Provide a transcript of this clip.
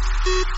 beep, beep.